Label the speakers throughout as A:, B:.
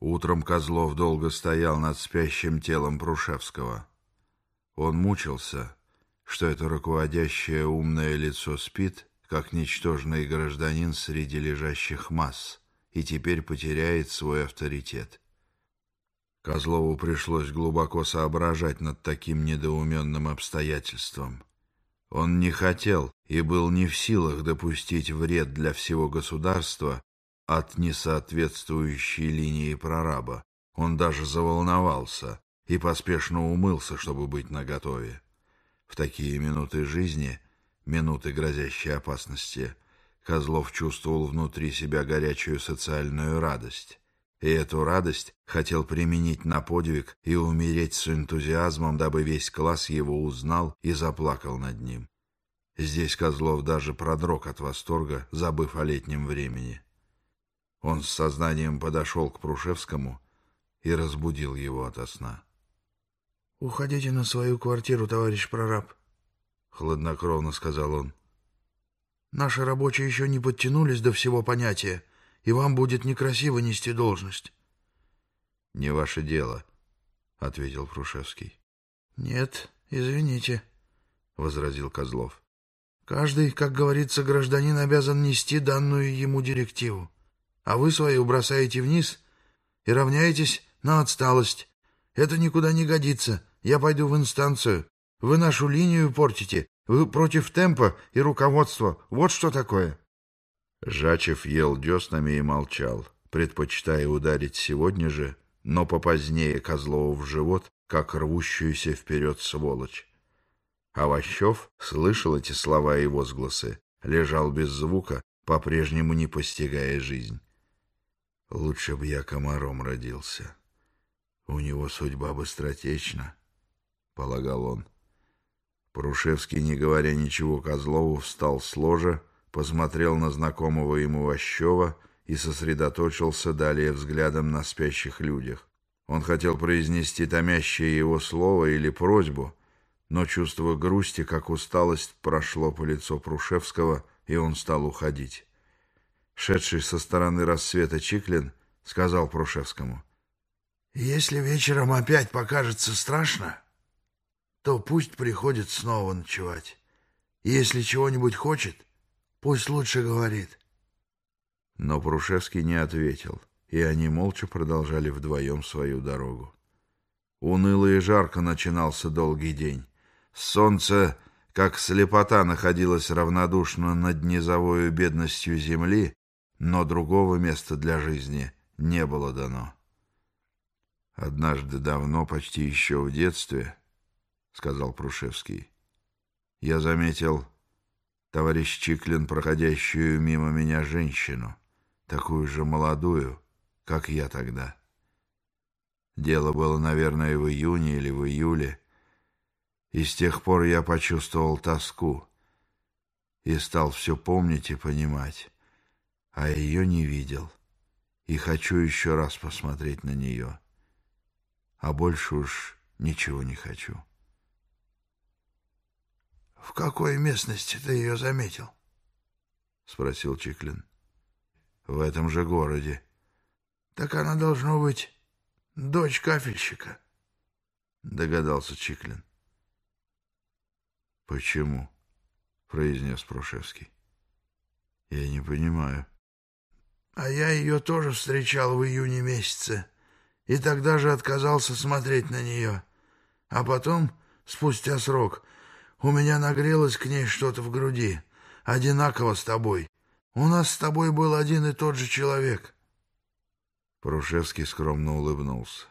A: Утром Козлов долго стоял над спящим телом Прушевского. Он мучился, что это руководящее умное лицо спит, как ничтожный гражданин среди лежащих масс, и теперь потеряет свой авторитет. Козлову пришлось глубоко соображать над таким недоуменным обстоятельством. Он не хотел и был не в силах допустить вред для всего государства от несоответствующей линии прораба. Он даже заволновался и поспешно умылся, чтобы быть наготове. В такие минуты жизни, минуты грозящей опасности, Козлов чувствовал внутри себя горячую социальную радость. И эту радость хотел применить на подвиг и умереть с энтузиазмом, дабы весь класс его узнал и заплакал над ним. Здесь Козлов даже продрог от восторга, забыв о летнем времени. Он с сознанием подошел к Прушевскому и разбудил его ото сна.
B: — Уходите на свою квартиру, товарищ прораб, — хладнокровно сказал он. — Наши рабочие еще не подтянулись до всего понятия, и вам будет некрасиво нести должность.
A: — Не ваше дело, — ответил Прушевский.
B: — Нет, извините, — возразил Козлов. Каждый, как говорится, гражданин обязан нести данную ему директиву. А вы свою бросаете вниз и равняетесь на отсталость. Это никуда не годится. Я пойду в инстанцию. Вы нашу линию портите. Вы против темпа и руководства. Вот что такое.
A: Жачев ел деснами и молчал, предпочитая ударить сегодня же, но попозднее Козлову в живот, как рвущуюся вперед сволочь. Овощев слышал эти слова и возгласы, лежал без звука, по-прежнему не постигая жизнь. Лучше бы я комаром родился. У него судьба быстротечна, — полагал он. Порушевский, не говоря ничего Козлову, встал с ложа, посмотрел на знакомого ему Ващева и сосредоточился далее взглядом на спящих людях. Он хотел произнести томящее его слово или просьбу — но чувство грусти, как усталость, прошло по лицу Прушевского, и он стал уходить. Шедший со стороны рассвета Чиклин сказал Прушевскому.
B: «Если вечером опять покажется страшно, то пусть приходит снова ночевать. Если чего-нибудь хочет, пусть лучше говорит».
A: Но Прушевский не ответил, и они молча продолжали вдвоем свою дорогу. Уныло и жарко начинался долгий день. Солнце, как слепота, находилось равнодушно над низовою бедностью земли, но другого места для жизни не было дано. «Однажды давно, почти еще в детстве, — сказал Прушевский, — я заметил товарищ Чиклин, проходящую мимо меня женщину, такую же молодую, как я тогда. Дело было, наверное, в июне или в июле, и с тех пор я почувствовал тоску и стал все помнить и понимать, а ее не видел, и хочу еще раз посмотреть на нее, а больше уж ничего не хочу.
B: — В какой местности ты ее заметил?
A: — спросил Чиклин. — В этом же городе.
B: — Так она должно быть дочь кафельщика, —
A: догадался Чиклин. «Почему?» — произнес Прушевский. «Я не понимаю».
B: «А я ее тоже встречал в июне месяце, и тогда же отказался смотреть на нее. А потом, спустя срок, у меня нагрелось к ней что-то в груди, одинаково с тобой. У нас с тобой был один и тот же человек».
A: Прушевский скромно улыбнулся.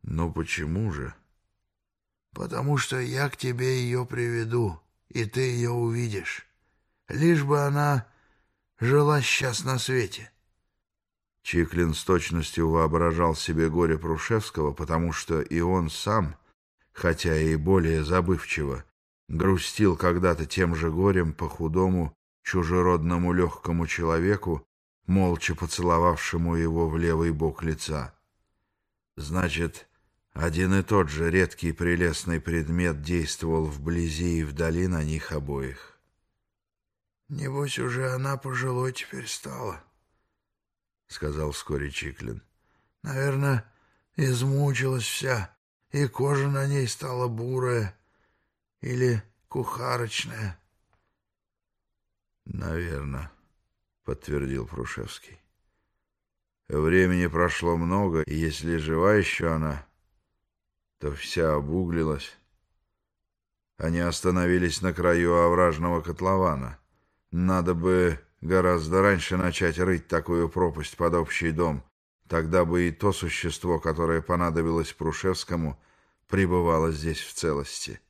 A: «Но почему же?»
B: потому что я к тебе ее приведу, и ты ее увидишь. Лишь бы она жила сейчас на свете».
A: Чиклин с точностью воображал себе горе Прушевского, потому что и он сам, хотя и более забывчиво, грустил когда-то тем же горем по худому, чужеродному легкому человеку, молча поцеловавшему его в левый бок лица. Значит, один и тот же редкий прелестный предмет действовал вблизи и вдали на них обоих.
B: «Небось, уже она пожилой теперь стала», —
A: сказал вскоре Чиклин.
B: Наверное, измучилась вся, и кожа на ней стала бурая или кухарочная.
A: Наверное, подтвердил Прушевский. Времени прошло много, и если жива еще она, то вся обуглилась. Они остановились на краю овражного котлована. Надо бы гораздо раньше начать рыть такую пропасть под общий дом. Тогда бы и то существо, которое понадобилось Прушевскому, пребывало здесь в целости.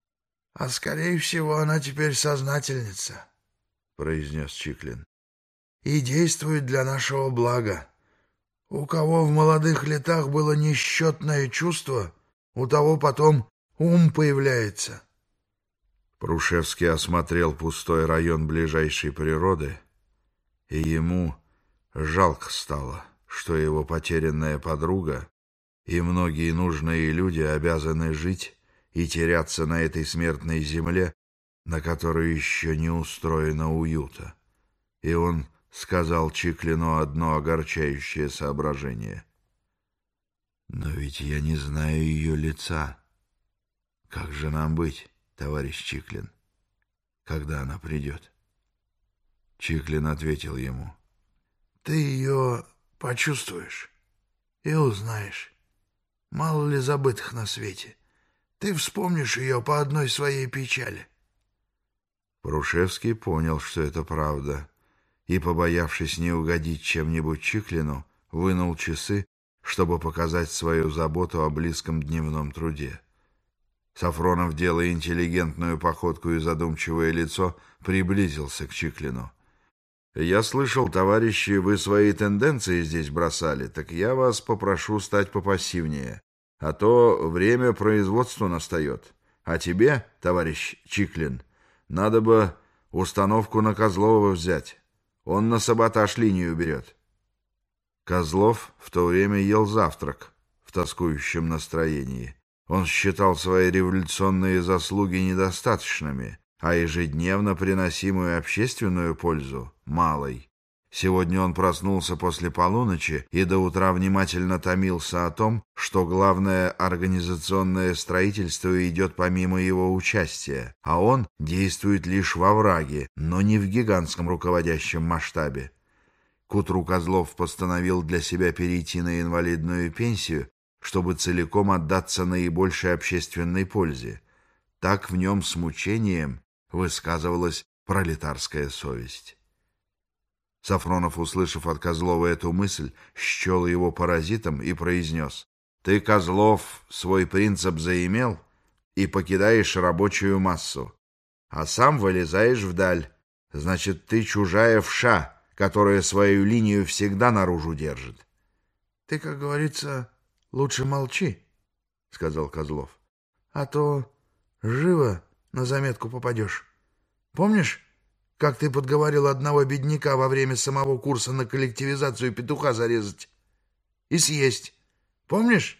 B: — А скорее всего, она теперь сознательница, — произнес Чиклин. — И действует для нашего блага. У кого в молодых летах было несчетное чувство, у того потом ум появляется.
A: Прушевский осмотрел пустой район ближайшей природы, и ему жалко стало, что его потерянная подруга и многие нужные люди обязаны жить и теряться на этой смертной земле, на которой еще не устроено уюта. И он сказал Чиклину одно огорчающее соображение. «Но ведь я не знаю ее лица. Как же нам быть, товарищ Чиклин, когда она придет?» Чиклин ответил ему.
B: «Ты ее почувствуешь и узнаешь. Мало ли забытых на свете. Ты вспомнишь ее по одной своей печали».
A: Прушевский понял, что это правда, и, побоявшись не угодить чем-нибудь Чиклину, вынул часы, чтобы показать свою заботу о близком дневном труде. Сафронов, делая интеллигентную походку и задумчивое лицо, приблизился к Чиклину. «Я слышал, товарищи, вы свои тенденции здесь бросали, так я вас попрошу стать попассивнее, а то время производства настает. А тебе, товарищ Чиклин, надо бы установку на Козлова взять». Он на саботаж линию берет. Козлов в то время ел завтрак в тоскующем настроении. Он считал свои революционные заслуги недостаточными, а ежедневно приносимую общественную пользу – малой. Сегодня он проснулся после полуночи и до утра внимательно томился о том, что главное организационное строительство идет помимо его участия, а он действует лишь во враге, но не в гигантском руководящем масштабе. К утру Козлов постановил для себя перейти на инвалидную пенсию, чтобы целиком отдаться наибольшей общественной пользе. Так в нем с мучением высказывалась пролетарская совесть. Сафронов, услышав от Козлова эту мысль, счел его паразитом и произнес. «Ты, Козлов, свой принцип заимел и покидаешь рабочую массу, а сам вылезаешь вдаль. Значит, ты чужая вша, которая свою линию всегда наружу держит».
B: «Ты, как говорится, лучше молчи», — сказал Козлов. «А то живо на заметку попадешь. Помнишь, как ты подговорил одного бедняка во время самого курса на коллективизацию петуха зарезать и съесть. Помнишь?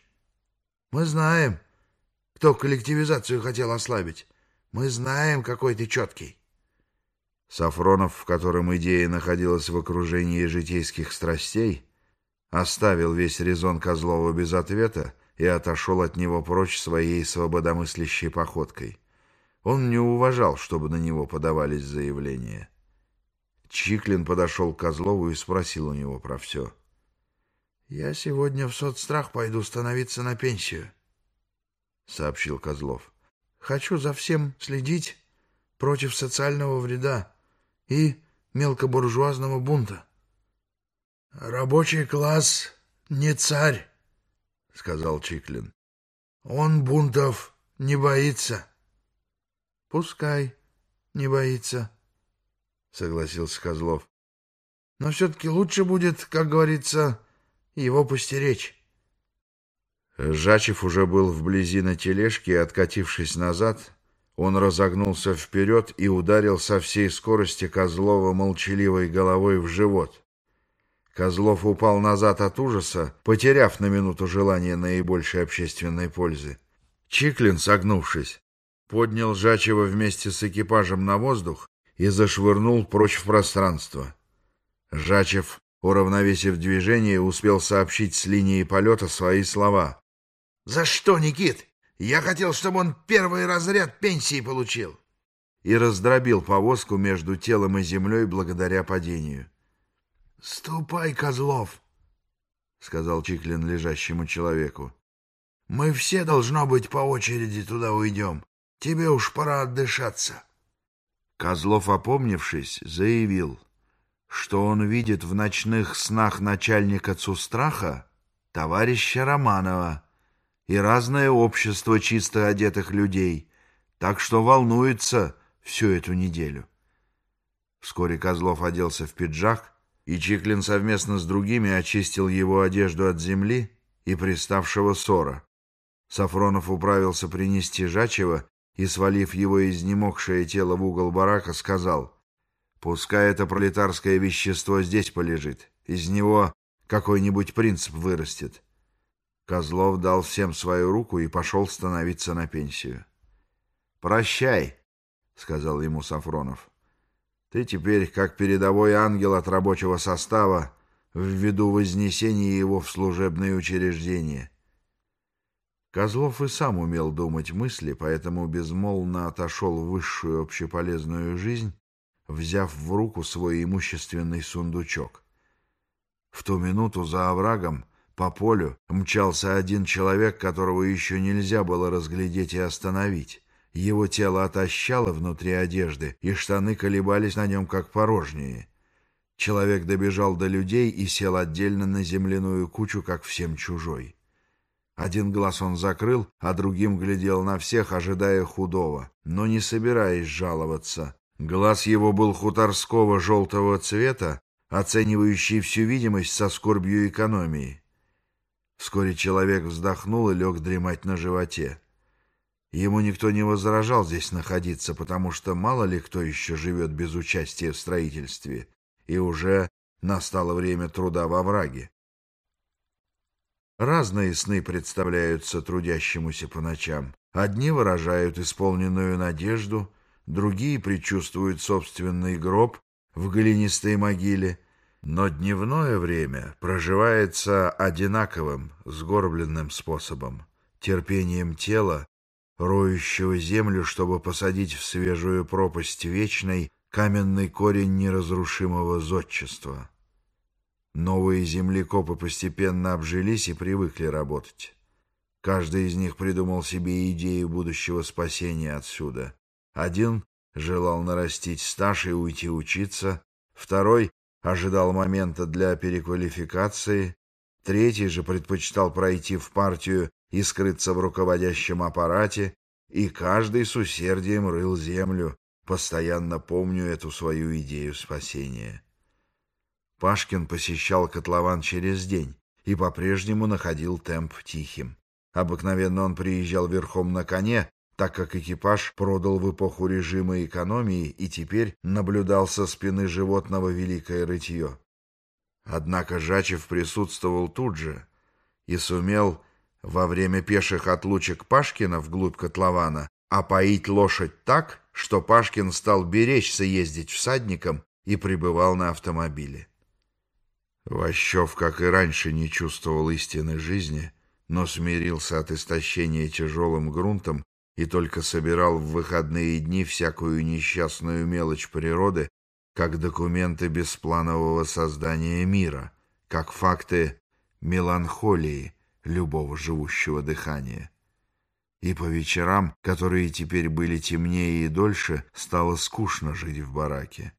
B: Мы знаем, кто коллективизацию хотел ослабить. Мы знаем, какой ты четкий.
A: Сафронов, в котором идея находилась в окружении житейских страстей, оставил весь резон Козлова без ответа и отошел от него прочь своей свободомыслящей походкой. Он не уважал, чтобы на него подавались заявления. Чиклин подошел к Козлову и спросил у него про все.
B: — Я сегодня в соцстрах пойду становиться на пенсию, — сообщил Козлов. — Хочу за всем следить против социального вреда и мелкобуржуазного бунта. — Рабочий класс не царь, — сказал Чиклин. — Он бунтов не боится. — Пускай не боится, — согласился Козлов. Но все-таки лучше будет, как говорится, его постеречь.
A: Жачев уже был вблизи на тележке, откатившись назад, он разогнулся вперед и ударил со всей скорости Козлова молчаливой головой в живот. Козлов упал назад от ужаса, потеряв на минуту желание наибольшей общественной пользы. Чиклин, согнувшись, поднял Жачева вместе с экипажем на воздух и зашвырнул прочь в пространство. Жачев уравновесив движение, успел сообщить с линии полета свои слова.
B: «За что, Никит? Я хотел, чтобы он первый разряд пенсии получил!»
A: И раздробил повозку между телом и землей благодаря падению.
B: «Ступай, Козлов!» — сказал Чиклин лежащему человеку. «Мы все, должно быть, по очереди туда уйдем. Тебе уж пора отдышаться».
A: Козлов, опомнившись, заявил, что он видит в ночных снах начальника Цустраха товарища Романова и разное общество чисто одетых людей, так что волнуется всю эту неделю. Вскоре Козлов оделся в пиджак, и Чиклин совместно с другими очистил его одежду от земли и приставшего ссора. Сафронов управился принести Жачева и, свалив его изнемогшее тело в угол барака, сказал, «Пускай это пролетарское вещество здесь полежит, из него какой-нибудь принцип вырастет». Козлов дал всем свою руку и пошел становиться на пенсию. «Прощай», — сказал ему Сафронов. «Ты теперь как передовой ангел от рабочего состава ввиду вознесения его в служебные учреждения». Козлов и сам умел думать мысли, поэтому безмолвно отошел в высшую общеполезную жизнь, взяв в руку свой имущественный сундучок. В ту минуту за оврагом по полю мчался один человек, которого еще нельзя было разглядеть и остановить. Его тело отощало внутри одежды, и штаны колебались на нем, как порожние. Человек добежал до людей и сел отдельно на земляную кучу, как всем чужой. Один глаз он закрыл, а другим глядел на всех, ожидая худого, но не собираясь жаловаться. Глаз его был хуторского желтого цвета, оценивающий всю видимость со скорбью экономии. Вскоре человек вздохнул и лег дремать на животе. Ему никто не возражал здесь находиться, потому что мало ли кто еще живет без участия в строительстве, и уже настало время труда во враге. Разные сны представляются трудящемуся по ночам. Одни выражают исполненную надежду, другие предчувствуют собственный гроб в глинистой могиле, но дневное время проживается одинаковым, сгорбленным способом, терпением тела, роющего землю, чтобы посадить в свежую пропасть вечной каменный корень неразрушимого зодчества. Новые землекопы постепенно обжились и привыкли работать. Каждый из них придумал себе идею будущего спасения отсюда. Один желал нарастить стаж и уйти учиться, второй ожидал момента для переквалификации, третий же предпочитал пройти в партию и скрыться в руководящем аппарате, и каждый с усердием рыл землю, постоянно помню эту свою идею спасения. Пашкин посещал котлован через день и по-прежнему находил темп тихим. Обыкновенно он приезжал верхом на коне, так как экипаж продал в эпоху режима экономии и теперь наблюдал со спины животного великое рытье. Однако Жачев присутствовал тут же и сумел во время пеших отлучек Пашкина вглубь котлована опоить лошадь так, что Пашкин стал беречься ездить всадником и пребывал на автомобиле. Ващев, как и раньше, не чувствовал истины жизни, но смирился от истощения тяжелым грунтом и только собирал в выходные дни всякую несчастную мелочь природы, как документы беспланового создания мира, как факты меланхолии любого живущего дыхания. И по вечерам, которые теперь были темнее и дольше, стало скучно жить в бараке.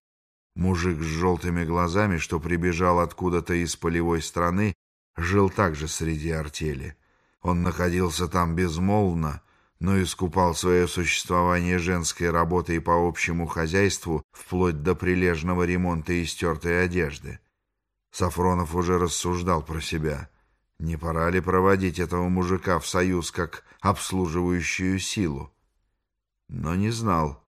A: Мужик с желтыми глазами, что прибежал откуда-то из полевой страны, жил также среди артели. Он находился там безмолвно, но искупал свое существование женской работой по общему хозяйству вплоть до прилежного ремонта и стертой одежды. Сафронов уже рассуждал про себя. Не пора ли проводить этого мужика в союз как обслуживающую силу? Но не знал,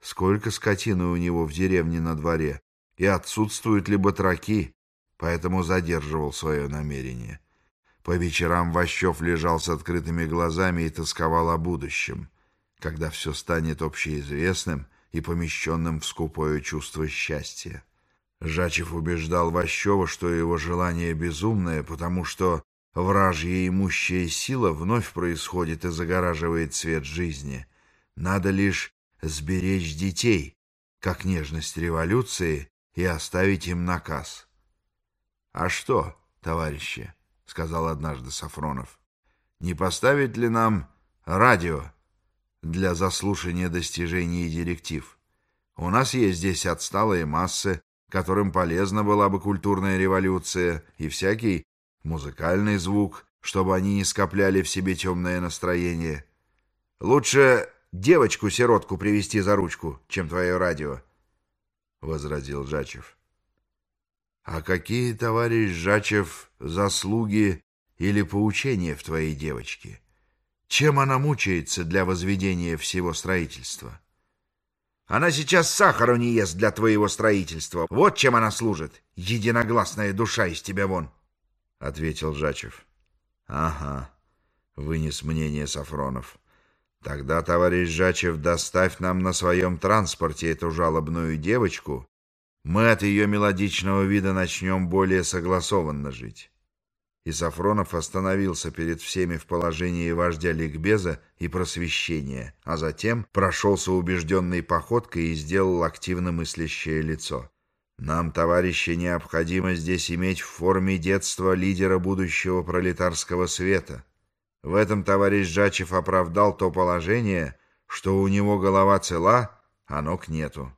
A: сколько скотины у него в деревне на дворе, и отсутствуют ли батраки, поэтому задерживал свое намерение. По вечерам Ващев лежал с открытыми глазами и тосковал о будущем, когда все станет общеизвестным и помещенным в скупое чувство счастья. Жачев убеждал Ващева, что его желание безумное, потому что вражья имущая сила вновь происходит и загораживает свет жизни. Надо лишь сберечь детей, как нежность революции, и оставить им наказ. — А что, товарищи, — сказал однажды Сафронов, — не поставить ли нам радио для заслушания достижений и директив? У нас есть здесь отсталые массы, которым полезна была бы культурная революция и всякий музыкальный звук, чтобы они не скопляли в себе темное настроение. Лучше девочку-сиротку привести за ручку, чем твое радио, — возразил Жачев. — А какие, товарищ Жачев, заслуги или поучения в твоей девочке? Чем она мучается для возведения всего строительства? — она сейчас сахару не ест для твоего строительства. Вот чем она служит. Единогласная душа из тебя вон, — ответил Жачев. — Ага, — вынес мнение Сафронов. — Тогда, товарищ Жачев, доставь нам на своем транспорте эту жалобную девочку. Мы от ее мелодичного вида начнем более согласованно жить и Сафронов остановился перед всеми в положении вождя ликбеза и просвещения, а затем прошелся убежденной походкой и сделал активно мыслящее лицо. «Нам, товарищи, необходимо здесь иметь в форме детства лидера будущего пролетарского света. В этом товарищ Жачев оправдал то положение, что у него голова цела, а ног нету.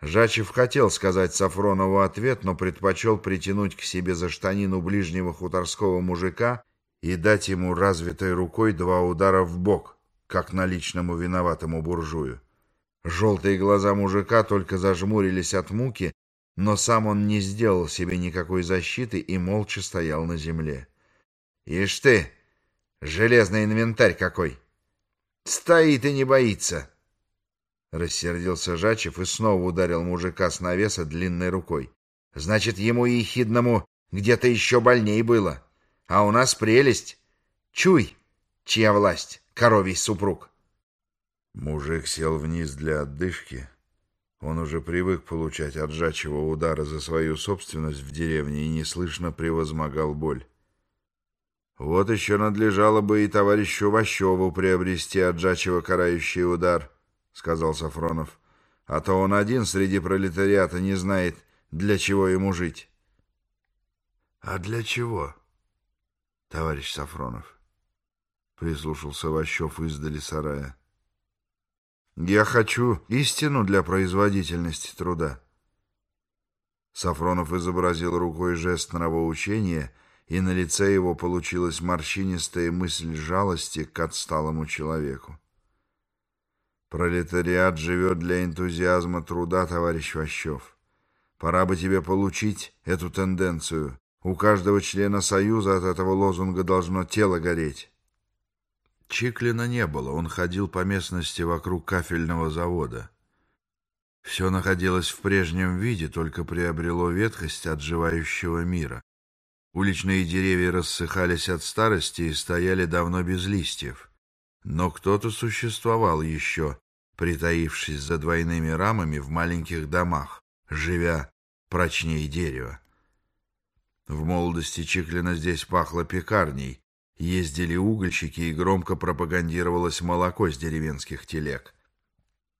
A: Жачев хотел сказать Сафронову ответ, но предпочел притянуть к себе за штанину ближнего хуторского мужика и дать ему развитой рукой два удара в бок, как наличному виноватому буржую. Желтые глаза мужика только зажмурились от муки, но сам он не сделал себе никакой защиты и молча стоял на земле. «Ишь ты, железный инвентарь какой! Стоит и не боится!» Рассердился Жачев и снова ударил мужика с навеса длинной рукой. Значит, ему и хидному где-то еще больней было. А у нас прелесть. Чуй, чья власть, коровий супруг. Мужик сел вниз для отдышки. Он уже привык получать от Жачева удара за свою собственность в деревне и неслышно превозмогал боль. Вот еще надлежало бы и товарищу Ващеву приобрести от Жачева карающий удар —— сказал Сафронов. — А то он один среди пролетариата не знает, для чего ему жить. — А для чего, товарищ Сафронов? — прислушался Ващев издали сарая. — Я хочу истину для производительности труда. Сафронов изобразил рукой жест нравоучения, и на лице его получилась морщинистая мысль жалости к отсталому человеку. Пролетариат живет для энтузиазма труда, товарищ Ващев. Пора бы тебе получить эту тенденцию. У каждого члена Союза от этого лозунга должно тело гореть. Чиклина не было, он ходил по местности вокруг кафельного завода. Все находилось в прежнем виде, только приобрело ветхость отживающего мира. Уличные деревья рассыхались от старости и стояли давно без листьев. Но кто-то существовал еще, притаившись за двойными рамами в маленьких домах, живя прочнее дерева. В молодости Чиклина здесь пахло пекарней, ездили угольщики и громко пропагандировалось молоко с деревенских телег.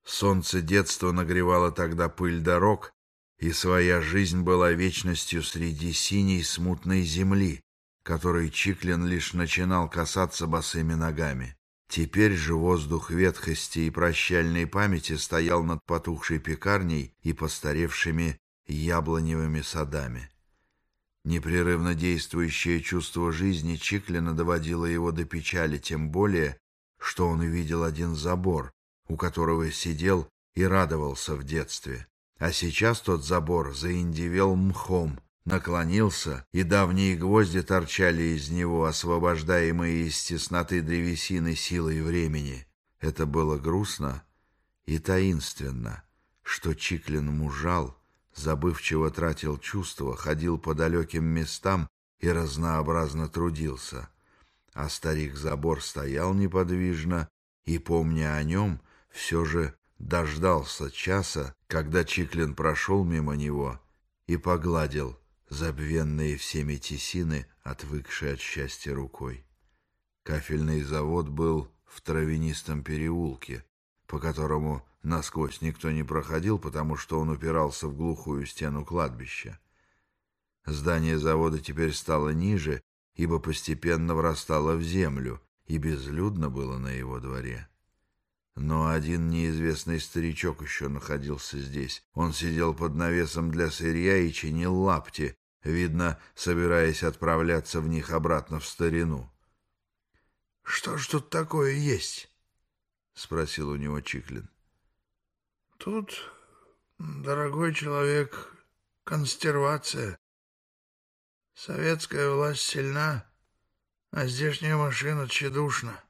A: Солнце детства нагревало тогда пыль дорог, и своя жизнь была вечностью среди синей смутной земли, которой Чиклин лишь начинал касаться босыми ногами. Теперь же воздух ветхости и прощальной памяти стоял над потухшей пекарней и постаревшими яблоневыми садами. Непрерывно действующее чувство жизни Чиклина доводило его до печали, тем более, что он увидел один забор, у которого сидел и радовался в детстве. А сейчас тот забор заиндивел мхом, наклонился, и давние гвозди торчали из него, освобождаемые из тесноты древесины силой времени. Это было грустно и таинственно, что Чиклин мужал, забывчиво тратил чувства, ходил по далеким местам и разнообразно трудился. А старик-забор стоял неподвижно и, помня о нем, все же дождался часа, когда Чиклин прошел мимо него — и погладил забвенные всеми тесины, отвыкшие от счастья рукой. Кафельный завод был в травянистом переулке, по которому насквозь никто не проходил, потому что он упирался в глухую стену кладбища. Здание завода теперь стало ниже, ибо постепенно врастало в землю, и безлюдно было на его дворе. Но один неизвестный старичок еще находился здесь. Он сидел под навесом для сырья и чинил лапти, видно, собираясь отправляться в них обратно в старину.
B: — Что ж тут такое есть? — спросил у него Чиклин. — Тут, дорогой человек, консервация. Советская власть сильна, а здешняя машина тщедушна.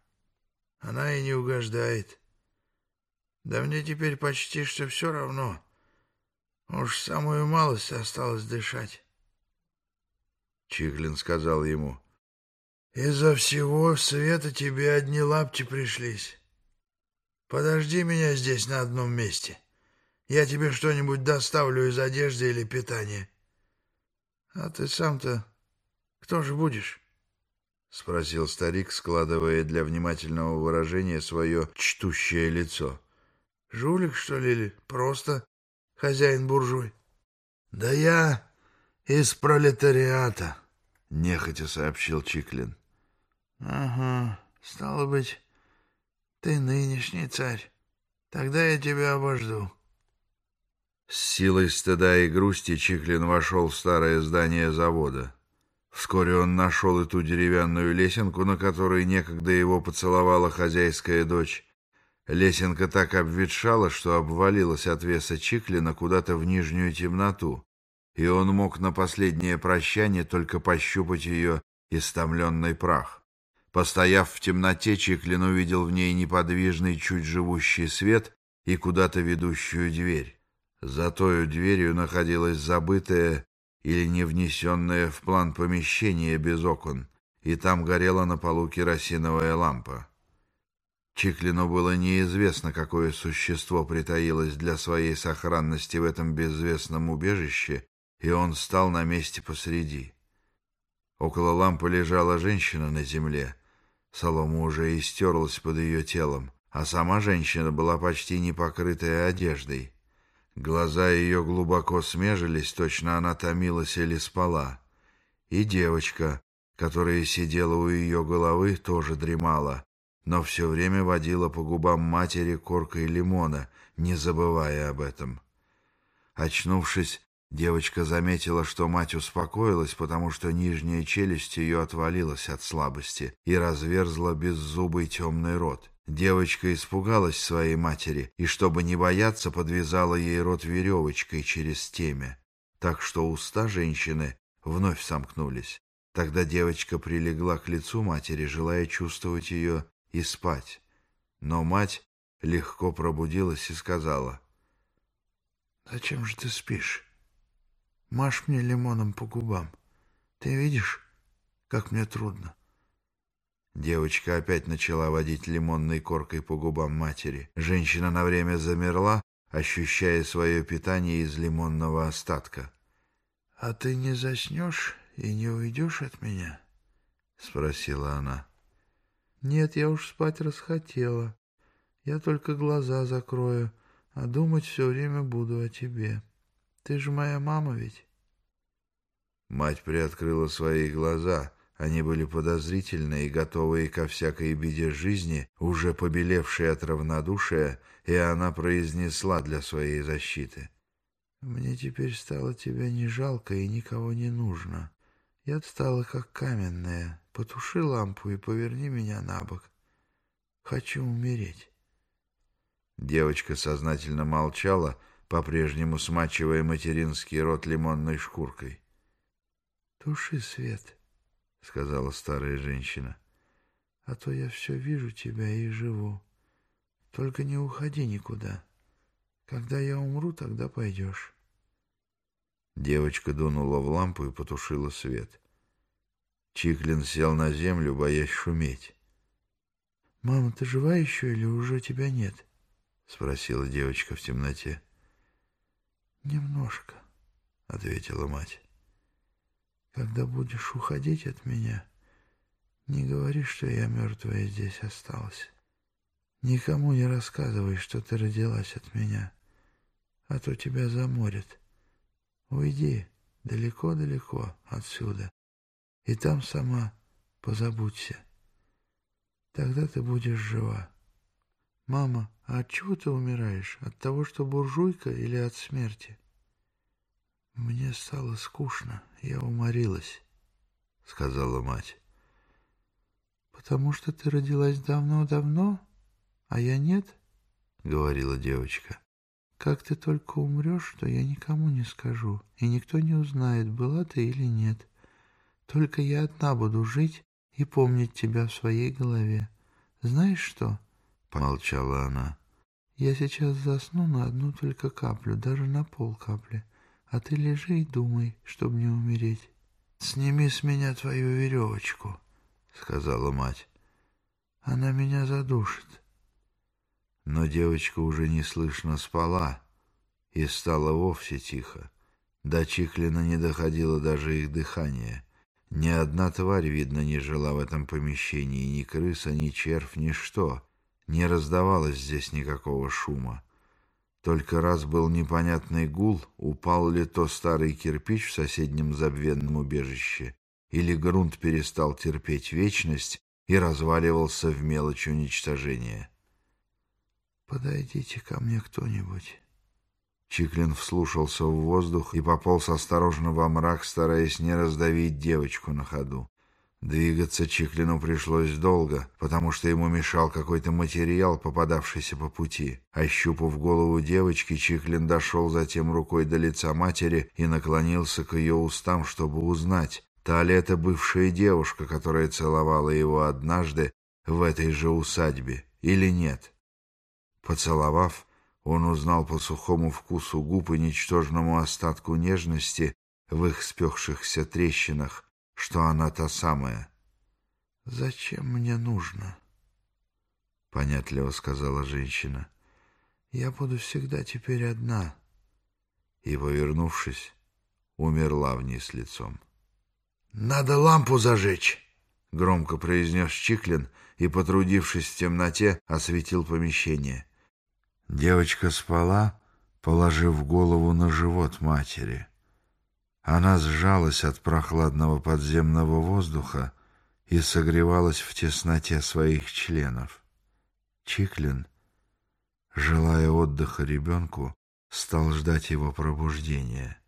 B: Она и не угождает. — да мне теперь почти что все равно. Уж самую малость осталось дышать.
A: Чиглин сказал ему.
B: Из-за всего света тебе одни лапти пришлись. Подожди меня здесь на одном месте. Я тебе что-нибудь доставлю из одежды или питания. А ты сам-то кто же будешь? — спросил старик, складывая для внимательного выражения свое чтущее лицо. — Жулик, что ли, или просто хозяин-буржуй? Да я из пролетариата, нехотя сообщил Чиклин. Ага, стало быть, ты нынешний царь. Тогда я тебя обожду.
A: С силой стыда и грусти Чиклин вошел в старое здание завода. Вскоре он нашел и ту деревянную лесенку, на которой некогда его поцеловала хозяйская дочь, Лесенка так обветшала, что обвалилась от веса Чиклина куда-то в нижнюю темноту, и он мог на последнее прощание только пощупать ее истомленный прах. Постояв в темноте, Чиклин увидел в ней неподвижный, чуть живущий свет и куда-то ведущую дверь. За той дверью находилась забытая или не внесенная в план помещение без окон, и там горела на полу керосиновая лампа. Чиклину было неизвестно, какое существо притаилось для своей сохранности в этом безвестном убежище, и он стал на месте посреди. Около лампы лежала женщина на земле. Солома уже истерлась под ее телом, а сама женщина была почти не покрытая одеждой. Глаза ее глубоко смежились, точно она томилась или спала. И девочка, которая сидела у ее головы, тоже дремала, но все время водила по губам матери коркой лимона, не забывая об этом. Очнувшись, девочка заметила, что мать успокоилась, потому что нижняя челюсть ее отвалилась от слабости и разверзла беззубый темный рот. Девочка испугалась своей матери и, чтобы не бояться, подвязала ей рот веревочкой через темя, так что уста женщины вновь сомкнулись. Тогда девочка прилегла к лицу матери, желая чувствовать ее и спать. Но мать легко пробудилась и сказала.
B: «Зачем же ты спишь? Машь мне лимоном по губам. Ты видишь, как мне трудно?»
A: Девочка опять начала водить лимонной коркой по губам матери. Женщина на время замерла, ощущая свое питание из лимонного остатка.
B: — А ты не заснешь и не уйдешь от меня? — спросила она. Нет, я уж спать расхотела. Я только глаза закрою, а думать все время буду о тебе. Ты же моя мама ведь?
A: Мать приоткрыла свои глаза. Они были подозрительные и готовые ко всякой беде жизни, уже побелевшие от равнодушия, и она произнесла для своей защиты.
B: «Мне теперь стало тебя не жалко и никого не нужно. Я стала как каменная. Потуши лампу и поверни меня на бок. Хочу умереть.
A: Девочка сознательно молчала, по-прежнему смачивая материнский рот лимонной шкуркой.
B: — Туши свет, — сказала старая женщина, — а то я все вижу тебя и живу. Только не уходи никуда. Когда я умру, тогда пойдешь.
A: Девочка дунула в лампу и потушила свет. Чиклин сел на землю, боясь шуметь.
B: — Мама, ты жива еще или уже тебя нет? — спросила девочка в темноте. — Немножко, — ответила мать. «Когда будешь уходить от меня, не говори, что я мертвая здесь осталась. Никому не рассказывай, что ты родилась от меня, а то тебя заморят. Уйди далеко-далеко отсюда, и там сама позабудься. Тогда ты будешь жива. Мама, а от чего ты умираешь? От того, что буржуйка или от смерти? Мне стало скучно, я уморилась, сказала мать. Потому что ты родилась давно-давно, а я нет, говорила девочка. Как ты только умрешь, то я никому не скажу, и никто не узнает, была ты или нет. Только я одна буду жить и помнить тебя в своей голове. Знаешь что? Помолчала она. Я сейчас засну на одну только каплю, даже на пол капли. А ты лежи и думай, чтобы не умереть. Сними с меня твою веревочку, сказала мать. Она меня задушит. Но девочка уже неслышно спала, и стало вовсе тихо. До Чиклина не доходило даже их дыхание. Ни одна тварь, видно, не жила в этом помещении, ни крыса, ни червь, ни что. Не раздавалось здесь никакого шума. Только раз был непонятный гул, упал ли то старый кирпич в соседнем забвенном убежище, или грунт перестал терпеть вечность и разваливался в мелочь уничтожения. «Подойдите ко мне кто-нибудь». Чиклин вслушался в воздух и пополз осторожно во мрак, стараясь не раздавить девочку на ходу. Двигаться Чиклину пришлось долго, потому что ему мешал какой-то материал, попадавшийся по пути. Ощупав голову девочки, Чиклин дошел затем рукой до лица матери и наклонился к ее устам, чтобы узнать, та ли это бывшая девушка, которая целовала его однажды в этой же усадьбе, или нет. Поцеловав, он узнал по сухому вкусу губ и ничтожному остатку нежности в их спекшихся трещинах, что она та самая. «Зачем мне нужно?» — понятливо сказала женщина. «Я буду всегда теперь одна». И, повернувшись, умерла вниз лицом. «Надо лампу зажечь!» — громко произнес Чиклин и, потрудившись в темноте, осветил помещение. Девочка спала, положив голову на живот матери. Она сжалась от прохладного подземного воздуха и согревалась в тесноте своих членов. Чиклин, желая отдыха ребенку, стал ждать его пробуждения.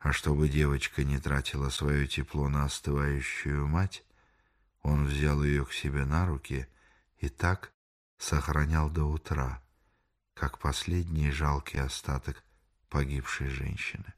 B: А чтобы девочка не тратила свое тепло на остывающую мать, он взял ее к себе на руки и так сохранял до утра, как последний жалкий остаток погибшей женщины.